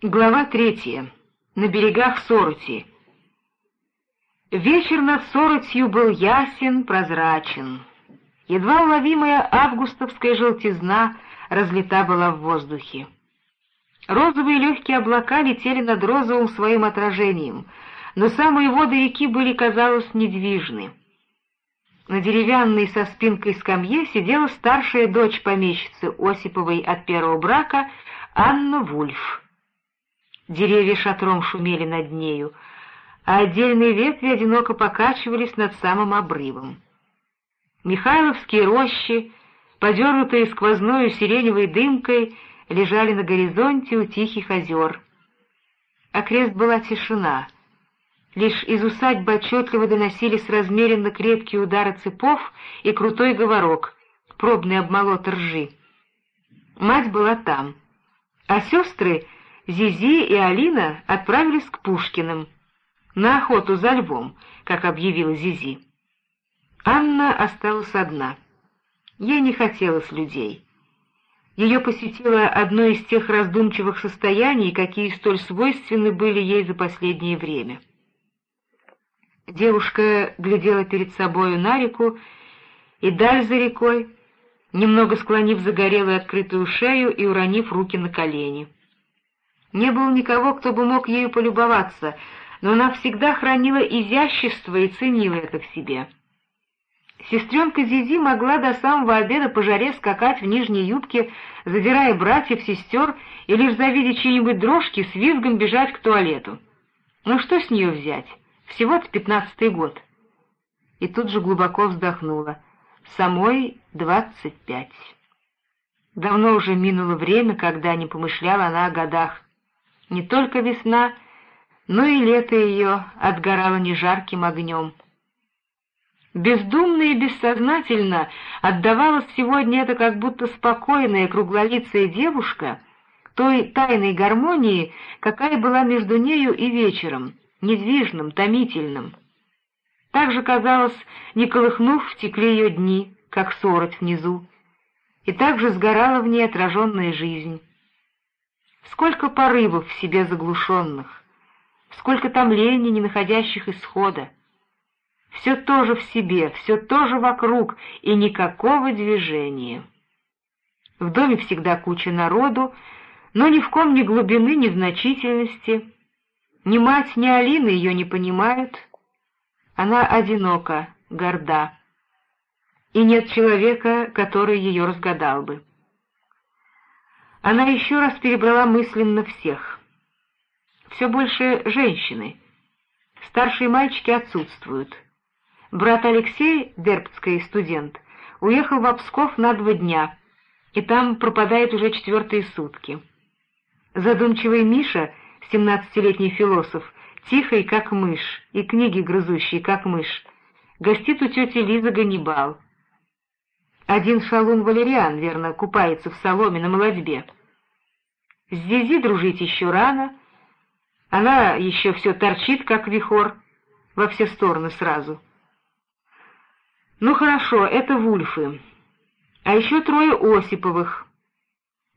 Глава третья. На берегах Сороти. Вечер над Соротью был ясен, прозрачен. Едва уловимая августовская желтизна разлита была в воздухе. Розовые легкие облака летели над розовым своим отражением, но самые воды реки были, казалось, недвижны. На деревянной со спинкой скамье сидела старшая дочь помещицы Осиповой от первого брака Анна Вульф. Деревья шатром шумели над нею, а отдельные ветви одиноко покачивались над самым обрывом. Михайловские рощи, подернутые сквозною сиреневой дымкой, лежали на горизонте у тихих озер. Окрест была тишина. Лишь из усадьбы отчетливо доносились размеренно крепкие удары цепов и крутой говорок, пробный обмолот ржи. Мать была там, а сестры — Зизи и Алина отправились к Пушкиным на охоту за львом, как объявила Зизи. Анна осталась одна. Ей не хотелось людей. Ее посетило одно из тех раздумчивых состояний, какие столь свойственны были ей за последнее время. Девушка глядела перед собою на реку и даль за рекой, немного склонив загорелую открытую шею и уронив руки на колени. Не было никого, кто бы мог ею полюбоваться, но она всегда хранила изящество и ценила это в себе. Сестренка Зизи могла до самого обеда по жаре скакать в нижней юбке, задирая братьев, сестер, и лишь завидя чьи-нибудь дрожки с визгом бежать к туалету. Ну что с нее взять? Всего-то пятнадцатый год. И тут же глубоко вздохнула. Самой двадцать пять. Давно уже минуло время, когда не помышляла она о годах. Не только весна, но и лето ее отгорало нежарким огнем. Бездумно и бессознательно отдавалась сегодня эта как будто спокойная круглолицая девушка той тайной гармонии, какая была между нею и вечером, недвижным, томительным. Так же, казалось, не колыхнув, текли ее дни, как сороть внизу, и так же сгорала в ней отраженная жизнь. Сколько порывов в себе заглушенных, сколько томлений, не находящих исхода. Все тоже в себе, все тоже вокруг, и никакого движения. В доме всегда куча народу, но ни в ком ни глубины, ни значительности. Ни мать, ни Алина ее не понимают. Она одинока, горда, и нет человека, который ее разгадал бы. Она еще раз перебрала мысленно всех. Все больше женщины. Старшие мальчики отсутствуют. Брат Алексей, дербцкий студент, уехал в Псков на два дня, и там пропадает уже четвертые сутки. Задумчивый Миша, семнадцатилетний философ, тихий, как мышь, и книги грызущий, как мышь, гостит у тети Лизы Ганнибал — один шалун Валериан, верно, купается в соломе на молодьбе. С Зизи дружить еще рано. Она еще все торчит, как вихор, во все стороны сразу. Ну хорошо, это Вульфы. А еще трое Осиповых.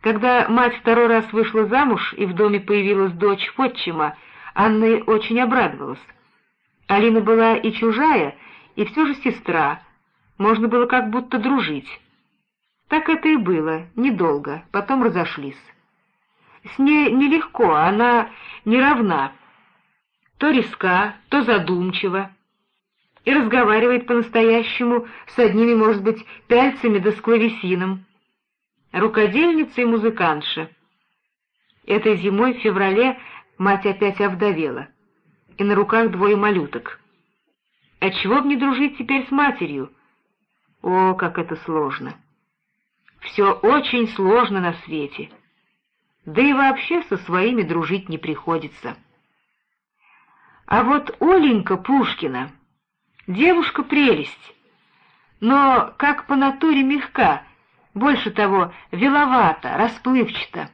Когда мать второй раз вышла замуж и в доме появилась дочь Фотчима, Анна очень обрадовалась. Алина была и чужая, и все же сестра — можно было как будто дружить. Так это и было, недолго, потом разошлись. С ней нелегко, она не равна. То риска, то задумчива. И разговаривает по-настоящему с одними, может быть, пяльцами да с клавесином. Рукодельница и музыкантша. Этой зимой в феврале мать опять овдовела, и на руках двое малюток. Отчего б не дружить теперь с матерью? О, как это сложно! Все очень сложно на свете. Да и вообще со своими дружить не приходится. А вот Оленька Пушкина — девушка-прелесть, но как по натуре мягка, больше того, веловато, расплывчато.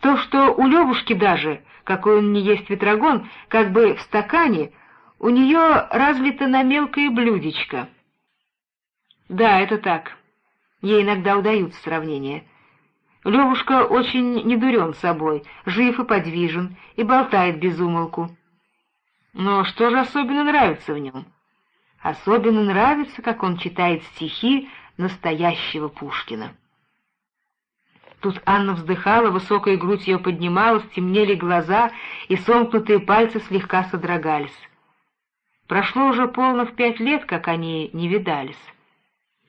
То, что у Левушки даже, какой он не есть ветрогон, как бы в стакане, у нее разлито на мелкое блюдечко — да, это так. Ей иногда удаются сравнения. Левушка очень недурен собой, жив и подвижен, и болтает без умолку. Но что же особенно нравится в нем? Особенно нравится, как он читает стихи настоящего Пушкина. Тут Анна вздыхала, высокая грудь ее поднималась, темнели глаза, и сомкнутые пальцы слегка содрогались. Прошло уже полных пять лет, как они не видались.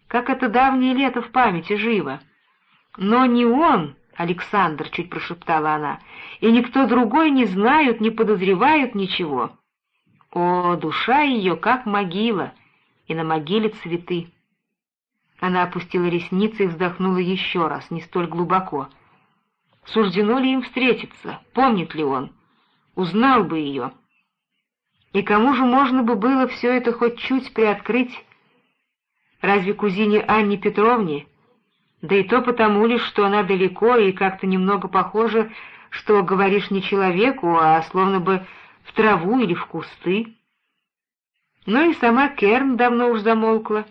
Как это давнее лето в памяти живо. Но не он, Александр, — чуть прошептала она, — и никто другой не знают, не подозревают ничего. О, душа ее, как могила, и на могиле цветы. Она опустила ресницы и вздохнула еще раз, не столь глубоко. Суждено ли им встретиться? Помнит ли он? Узнал бы ее. И кому же можно бы было все это хоть чуть приоткрыть? Разве кузине Анне Петровне? Да и то потому лишь, что она далеко и как-то немного похоже, что говоришь не человеку, а словно бы в траву или в кусты. Ну и сама Керн давно уж замолкла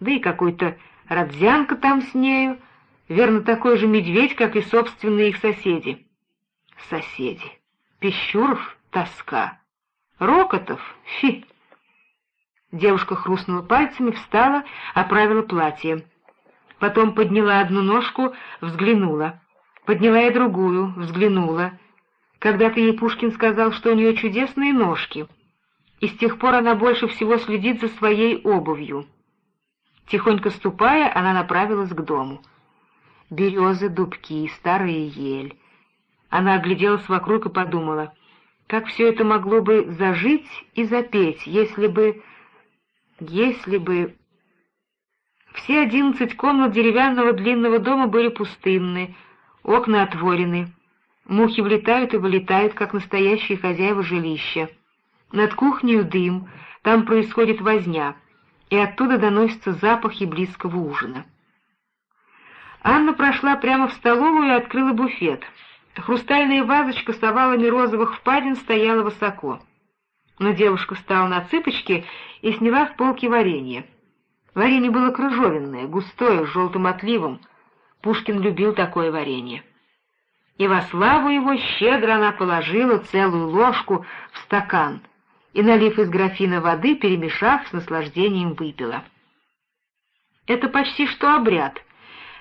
да и какой-то Радзянка там с нею, верно, такой же медведь, как и собственные их соседи. Соседи. Пещуров — тоска. Рокотов — фи. Девушка хрустнула пальцами, встала, оправила платье. Потом подняла одну ножку, взглянула. Подняла и другую, взглянула. Когда-то ей Пушкин сказал, что у нее чудесные ножки, и с тех пор она больше всего следит за своей обувью. Тихонько ступая, она направилась к дому. Березы, дубки, старая ель. Она огляделась вокруг и подумала, как все это могло бы зажить и запеть, если бы... если бы... Все одиннадцать комнат деревянного длинного дома были пустынны, окна отворены. Мухи влетают и вылетают, как настоящие хозяева жилища. Над кухней дым, там происходит возня — и оттуда доносятся запахи близкого ужина. Анна прошла прямо в столовую и открыла буфет. Хрустальная вазочка с овалами розовых впадин стояла высоко. Но девушка встала на цыпочки и сняла с полки варенье. Варенье было крыжовенное, густое, с желтым отливом. Пушкин любил такое варенье. И во славу его щедро она положила целую ложку в стакан — и, налив из графина воды, перемешав, с наслаждением выпила. Это почти что обряд.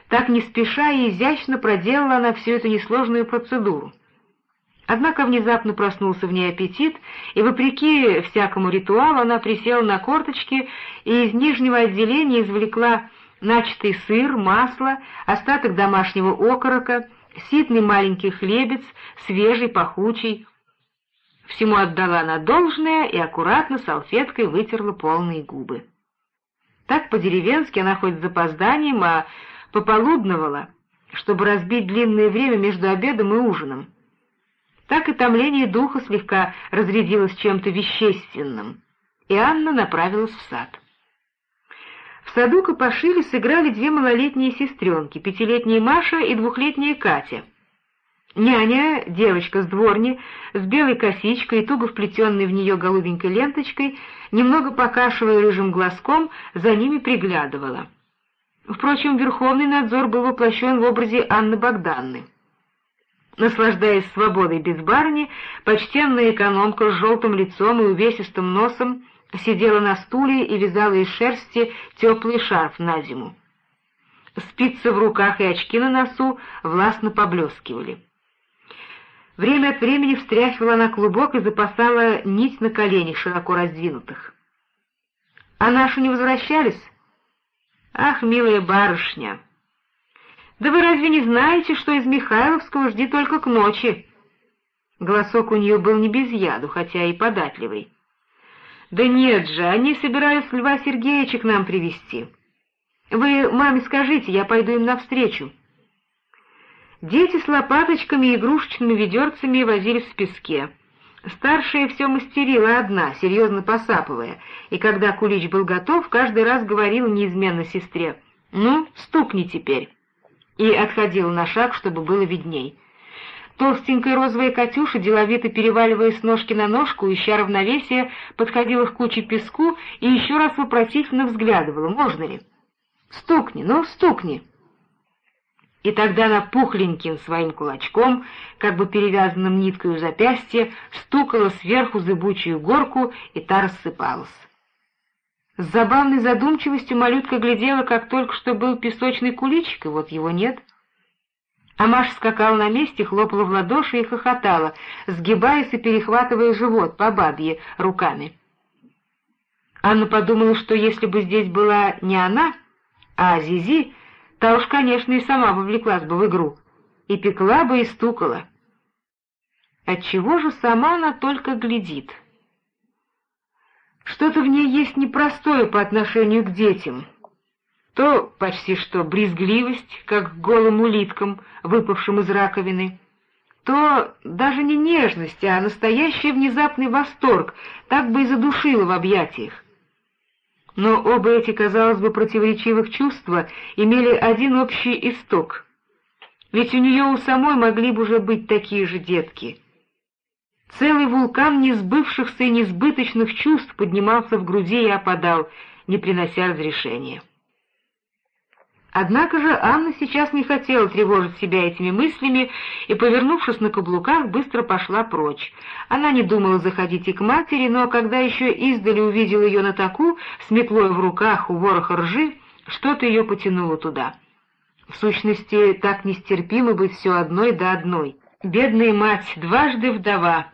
Так не спеша и изящно проделала она всю эту несложную процедуру. Однако внезапно проснулся в ней аппетит, и, вопреки всякому ритуалу, она присела на корточки и из нижнего отделения извлекла начатый сыр, масло, остаток домашнего окорока, ситный маленький хлебец, свежий, пахучий, всему отдала на должное и аккуратно салфеткой вытерла полные губы. Так по-деревенски она хоть с запозданием, а пополудновала, чтобы разбить длинное время между обедом и ужином. Так и томление духа слегка разрядилось чем-то вещественным, и Анна направилась в сад. В саду Капошили сыграли две малолетние сестренки, пятилетняя Маша и двухлетняя Катя — Няня, девочка с дворни, с белой косичкой, туго вплетенной в нее голубенькой ленточкой, немного покашивая рыжим глазком, за ними приглядывала. Впрочем, верховный надзор был воплощен в образе Анны Богданны. Наслаждаясь свободой без барни, почтенная экономка с желтым лицом и увесистым носом сидела на стуле и вязала из шерсти теплый шарф на зиму. Спицы в руках и очки на носу властно поблескивали. Время от времени встряхивала она клубок и запасала нить на коленях, широко раздвинутых. «А наши не возвращались?» «Ах, милая барышня! Да вы разве не знаете, что из Михайловского жди только к ночи?» Голосок у нее был не без яду, хотя и податливый. «Да нет же, они собираются Льва Сергеевича к нам привести. Вы маме скажите, я пойду им навстречу». Дети с лопаточками и игрушечными ведерцами возились в песке. Старшая все мастерила одна, серьезно посапывая, и когда кулич был готов, каждый раз говорила неизменно сестре «Ну, стукни теперь», и отходила на шаг, чтобы было видней. Толстенькая розовая Катюша, деловито переваливаясь с ножки на ножку, ища равновесие, подходила к куче песку и еще раз вопросительно взглядывала, можно ли. «Стукни, ну, стукни!» И тогда она пухленьким своим кулачком, как бы перевязанным ниткой у запястья, стукала сверху зыбучую горку, и та рассыпалась. С забавной задумчивостью малютка глядела, как только что был песочный куличик, и вот его нет. А Маша скакала на месте, хлопала в ладоши и хохотала, сгибаясь и перехватывая живот по бабье руками. Анна подумала, что если бы здесь была не она, а Зизи, та уж, конечно, и сама вовлеклась бы в игру, и пекла бы и стукала. Отчего же сама она только глядит? Что-то в ней есть непростое по отношению к детям. То почти что брезгливость, как к голым улиткам, выпавшим из раковины, то даже не нежность, а настоящий внезапный восторг, так бы и задушило в объятиях. Но оба эти, казалось бы, противоречивых чувства имели один общий исток. Ведь у нее у самой могли бы уже быть такие же детки — Целый вулкан несбывшихся и несбыточных чувств поднимался в груди и опадал, не принося разрешения. Однако же Анна сейчас не хотела тревожить себя этими мыслями и, повернувшись на каблуках, быстро пошла прочь. Она не думала заходить и к матери, но когда еще издали увидела ее на таку, с метлой в руках у вороха ржи, что-то ее потянуло туда. В сущности, так нестерпимо быть все одной да одной. Бедная мать, дважды вдова,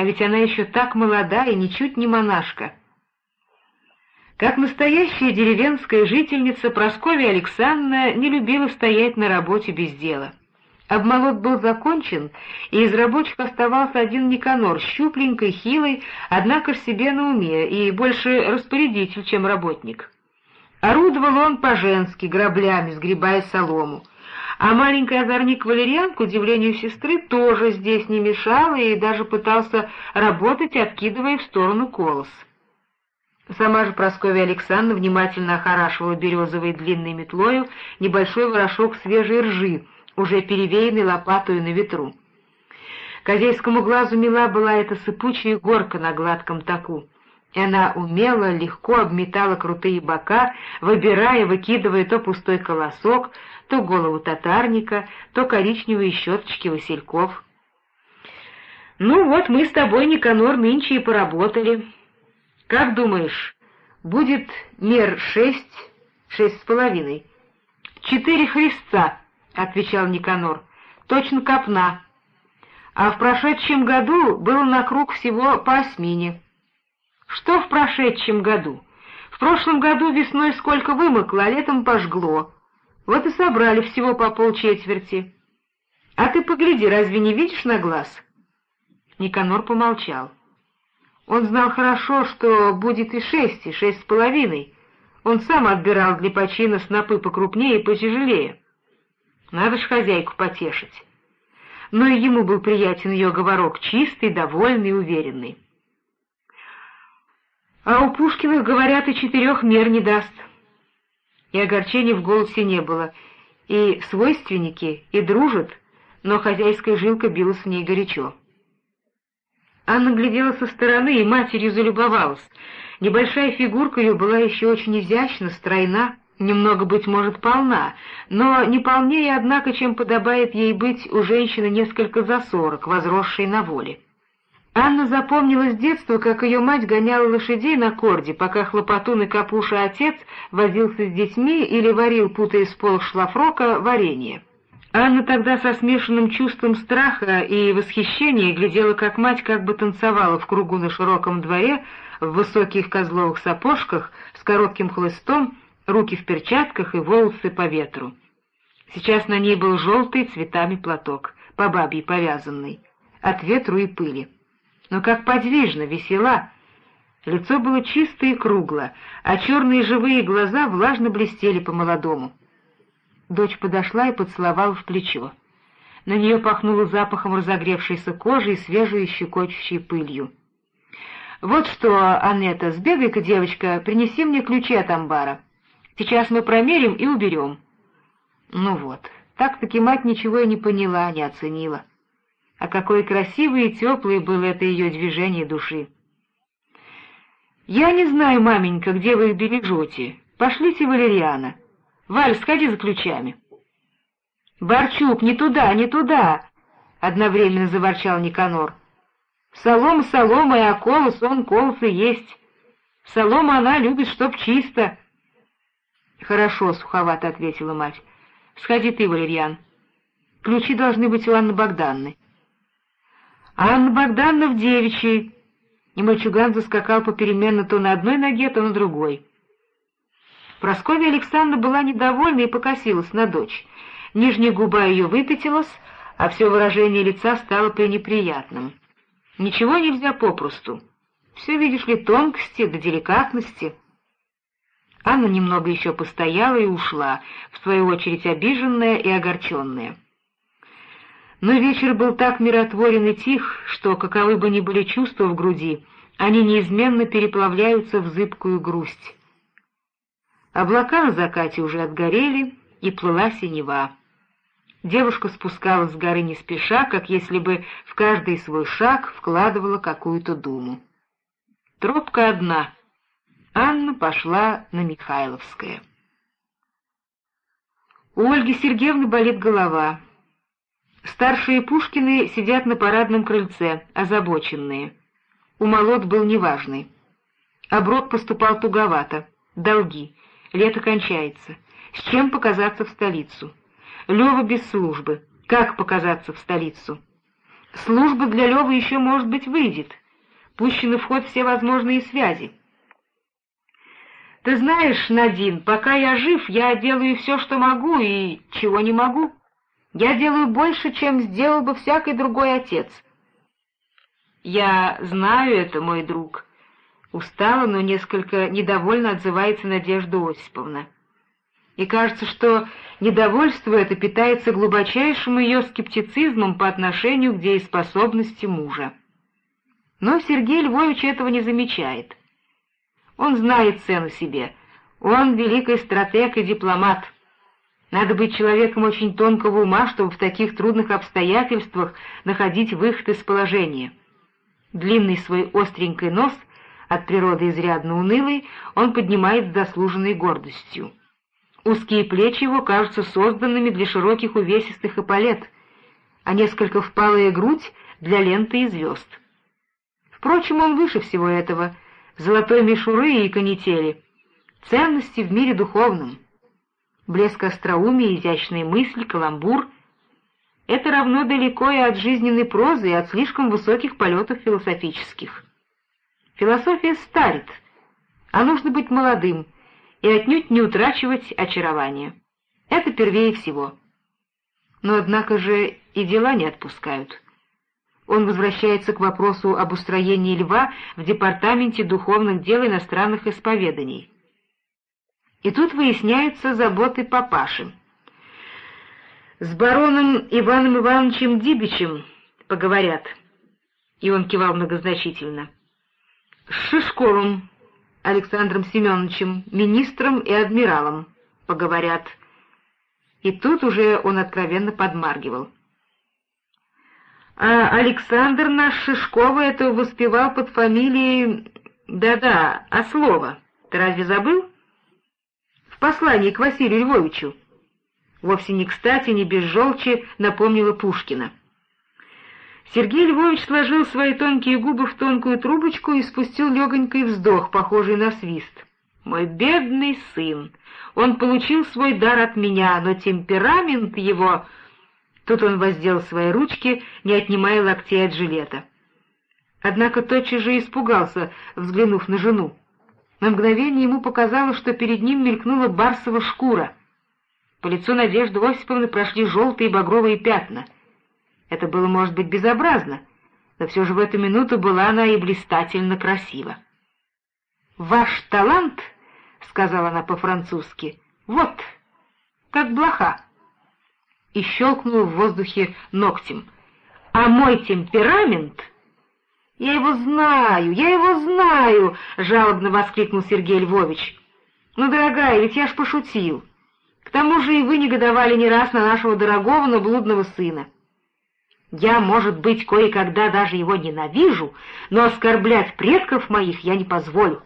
а ведь она еще так молода и ничуть не монашка. Как настоящая деревенская жительница, Прасковья Александровна не любила стоять на работе без дела. Обмолот был закончен, и из рабочих оставался один Никанор, щупленький, хилый, однако ж себе на уме, и больше распорядитель, чем работник. Орудовал он по-женски, граблями, сгребая солому а маленький озорник Валериан, к удивлению сестры, тоже здесь не мешал и даже пытался работать, откидывая в сторону колос. Сама же Прасковья Александровна внимательно охорашивала березовой длинной метлою небольшой ворошок свежей ржи, уже перевеянный лопатою на ветру. Козейскому глазу мила была эта сыпучая горка на гладком таку, и она умело, легко обметала крутые бока, выбирая, выкидывая то пустой колосок, то голову татарника, то коричневые щеточки васильков. «Ну вот мы с тобой, Никанор, нынче и поработали. Как думаешь, будет мер шесть, шесть с половиной?» «Четыре христца», — отвечал Никанор, — «точно копна. А в прошедшем году было на круг всего по осьмине». «Что в прошедшем году? В прошлом году весной сколько вымокло, а летом пожгло». Вот и собрали всего по полчетверти. А ты погляди, разве не видишь на глаз?» Никанор помолчал. Он знал хорошо, что будет и шесть, и шесть с половиной. Он сам отбирал для почина снопы покрупнее и потяжелее. Надо ж хозяйку потешить. Но и ему был приятен ее говорок, чистый, довольный, уверенный. А у Пушкиных, говорят, и четырех мер не даст и огорчения в голосе не было, и свойственники, и дружат, но хозяйская жилка билась в ней горячо. Анна глядела со стороны и матерью залюбовалась. Небольшая фигурка ее была еще очень изящна, стройна, немного, быть может, полна, но не полнее, однако, чем подобает ей быть у женщины несколько за сорок, возросшей на воле. Анна запомнила с детства, как ее мать гоняла лошадей на корде, пока хлопотун и капуша отец возился с детьми или варил, путая с полок шлафрока, варенье. Анна тогда со смешанным чувством страха и восхищения глядела, как мать как бы танцевала в кругу на широком дворе, в высоких козловых сапожках, с коротким хлыстом, руки в перчатках и волосы по ветру. Сейчас на ней был желтый цветами платок, по бабье повязанный, от ветру и пыли но как подвижно, весела. Лицо было чисто и кругло, а черные живые глаза влажно блестели по-молодому. Дочь подошла и поцеловала в плечо. На нее пахнуло запахом разогревшейся кожи и свежей щекочущей пылью. «Вот что, Анетта, сбегай-ка, девочка, принеси мне ключи от амбара. Сейчас мы промерим и уберем». Ну вот, так-таки мать ничего и не поняла, не оценила. А какое красивое и теплое было это ее движение души! «Я не знаю, маменька, где вы их бережете. Пошлите Валериана. Валь, сходи за ключами». «Барчук, не туда, не туда!» — одновременно заворчал Никанор. «Солома солома, а колос он колос и есть. Солома она любит, чтоб чисто». «Хорошо», — суховато ответила мать. «Сходи ты, Валерьян. Ключи должны быть у Анны Богданны». «Анна Богданна в девичьей!» И мальчуган заскакал попеременно то на одной ноге, то на другой. Прасковья Александровна была недовольна и покосилась на дочь. Нижняя губа ее выпятилась, а все выражение лица стало пренеприятным. Ничего нельзя попросту. Все, видишь ли, тонкости да деликатности. Анна немного еще постояла и ушла, в свою очередь обиженная и огорченная. Но вечер был так миротворен и тих, что, каковы бы ни были чувства в груди, они неизменно переплавляются в зыбкую грусть. Облака на закате уже отгорели, и плыла синева. Девушка спускалась с горы не спеша, как если бы в каждый свой шаг вкладывала какую-то думу. Тропка одна. Анна пошла на Михайловское. У Ольги Сергеевны болит голова. Старшие Пушкины сидят на парадном крыльце, озабоченные. У молот был неважный. Оброк поступал туговато. Долги. Лето кончается. С чем показаться в столицу? Лева без службы. Как показаться в столицу? Служба для Левы еще, может быть, выйдет. Пущены в ход все возможные связи. Ты знаешь, Надин, пока я жив, я делаю все, что могу, и чего не могу. Я делаю больше, чем сделал бы всякий другой отец. Я знаю это, мой друг. Устала, но несколько недовольно отзывается Надежда Осиповна. И кажется, что недовольство это питается глубочайшим ее скептицизмом по отношению к дееспособности мужа. Но Сергей Львович этого не замечает. Он знает цену себе. Он великий стратег и дипломат — надо быть человеком очень тонкого ума, чтобы в таких трудных обстоятельствах находить выход из положения. Длинный свой остренький нос, от природы изрядно унылый, он поднимает с заслуженной гордостью. Узкие плечи его кажутся созданными для широких увесистых эполет, а несколько впалая грудь — для ленты и звезд. Впрочем, он выше всего этого, золотой мишуры и канители, ценности в мире духовном — блеск остроумия, изящные мысли, каламбур. Это равно далеко и от жизненной прозы, и от слишком высоких полетов философических. Философия старит, а нужно быть молодым и отнюдь не утрачивать очарование. Это первее всего. Но, однако же, и дела не отпускают. Он возвращается к вопросу об устроении льва в Департаменте духовных дел иностранных исповеданий. И тут выясняются заботы папаши. С бароном Иваном Ивановичем Дибичем поговорят. И он кивал многозначительно. С Шишковым Александром Семеновичем, министром и адмиралом поговорят. И тут уже он откровенно подмаргивал. А Александр наш Шишкова это воспевал под фамилией... Да-да, Ослова. Ты разве забыл? Послании к Василию Львовичу. Вовсе не кстати, не без желчи напомнила Пушкина. Сергей Львович сложил свои тонкие губы в тонкую трубочку и спустил легонький вздох, похожий на свист. «Мой бедный сын! Он получил свой дар от меня, но темперамент его...» Тут он воздел свои ручки, не отнимая локтей от жилета. Однако тотчас же испугался, взглянув на жену. На мгновение ему показалось, что перед ним мелькнула барсова шкура. По лицу Надежды Осиповны прошли желтые и багровые пятна. Это было, может быть, безобразно, но все же в эту минуту была она и блистательно красива. «Ваш талант, — сказала она по-французски, — вот, как блоха!» И щелкнула в воздухе ногтем. «А мой темперамент «Я его знаю, я его знаю!» — жалобно воскликнул Сергей Львович. «Ну, дорогая, ведь я ж пошутил. К тому же и вы негодовали не раз на нашего дорогого, но блудного сына. Я, может быть, кое-когда даже его ненавижу, но оскорблять предков моих я не позволю.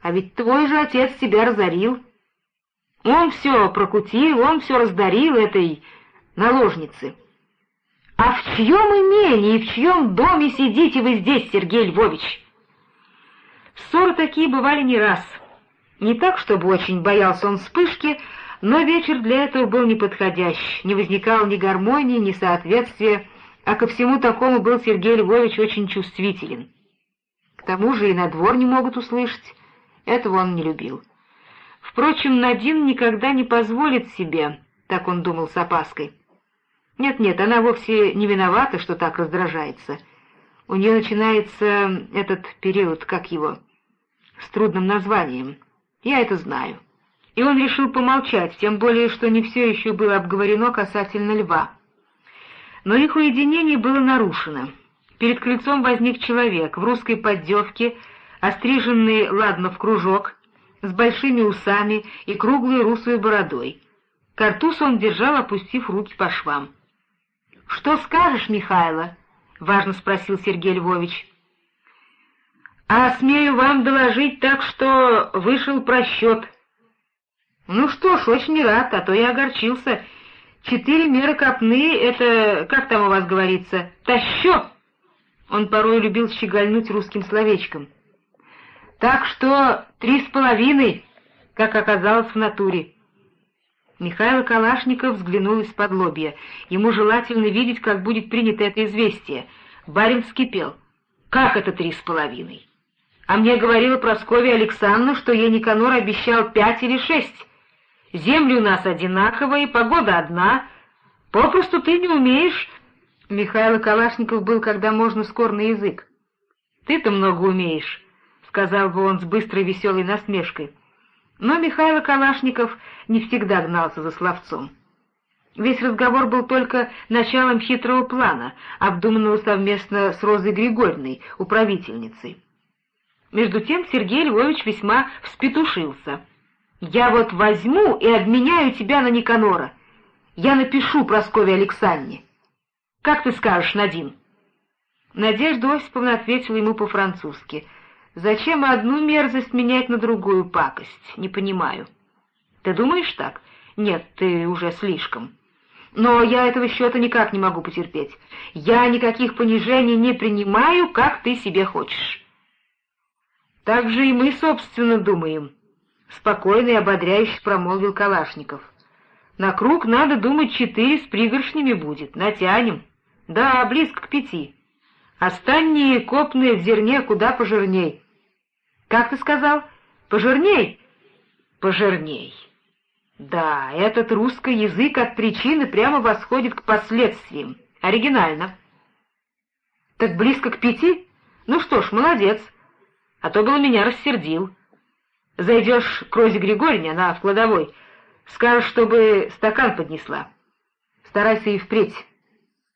А ведь твой же отец тебя разорил. Он все прокутил, он все раздарил этой наложнице. А в чьем имении и в чьем доме сидите вы здесь, Сергей Львович? Ссоры такие бывали не раз. Не так, чтобы очень боялся он вспышки, но вечер для этого был неподходящий, не возникало ни гармонии, ни соответствия, а ко всему такому был Сергей Львович очень чувствителен. К тому же и на двор не могут услышать, этого он не любил. Впрочем, Надин никогда не позволит себе, так он думал с опаской. Нет-нет, она вовсе не виновата, что так раздражается. У нее начинается этот период, как его, с трудным названием. Я это знаю. И он решил помолчать, тем более, что не все еще было обговорено касательно льва. Но их уединение было нарушено. Перед крыльцом возник человек в русской поддевке, остриженный, ладно, в кружок, с большими усами и круглой русой бородой. Картуз он держал, опустив руки по швам. — Что скажешь, Михайло? — важно спросил Сергей Львович. — А смею вам доложить так, что вышел просчет. — Ну что ж, очень рад, а то я огорчился. Четыре меры копны — это, как там у вас говорится, тащё. Он порой любил щегольнуть русским словечком. Так что три с половиной, как оказалось в натуре. Михаил Калашников взглянул из-под лобья. Ему желательно видеть, как будет принято это известие. Барин вскипел. «Как это три с половиной?» «А мне говорила Прасковья Александровна, что ей Никанор обещал пять или шесть. Земли у нас одинаковые, погода одна. Попросту ты не умеешь...» Михаил Калашников был, когда можно, скор на язык. «Ты-то много умеешь», — сказал бы он с быстрой веселой насмешкой. Но Михаил Калашников не всегда гнался за словцом. Весь разговор был только началом хитрого плана, обдуманного совместно с Розой Григорьевной, управительницей. Между тем Сергей Львович весьма вспетушился. «Я вот возьму и обменяю тебя на Никанора. Я напишу Прасковье Александре. Как ты скажешь, Надин?» Надежда Осиповна ответила ему по-французски — Зачем одну мерзость менять на другую пакость? Не понимаю. Ты думаешь так? Нет, ты уже слишком. Но я этого счета никак не могу потерпеть. Я никаких понижений не принимаю, как ты себе хочешь. Так же и мы, собственно, думаем. Спокойно и ободряюще промолвил Калашников. На круг, надо думать, четыре с пригоршнями будет. Натянем. Да, близко к пяти. Остальные копные в зерне куда пожирней. Как ты сказал? Пожирней? Пожирней. Да, этот русский язык от причины прямо восходит к последствиям. Оригинально. Так близко к пяти? Ну что ж, молодец. А то было меня рассердил. Зайдешь к Розе Григорьевне, она в кладовой, скажешь, чтобы стакан поднесла. Старайся и впредь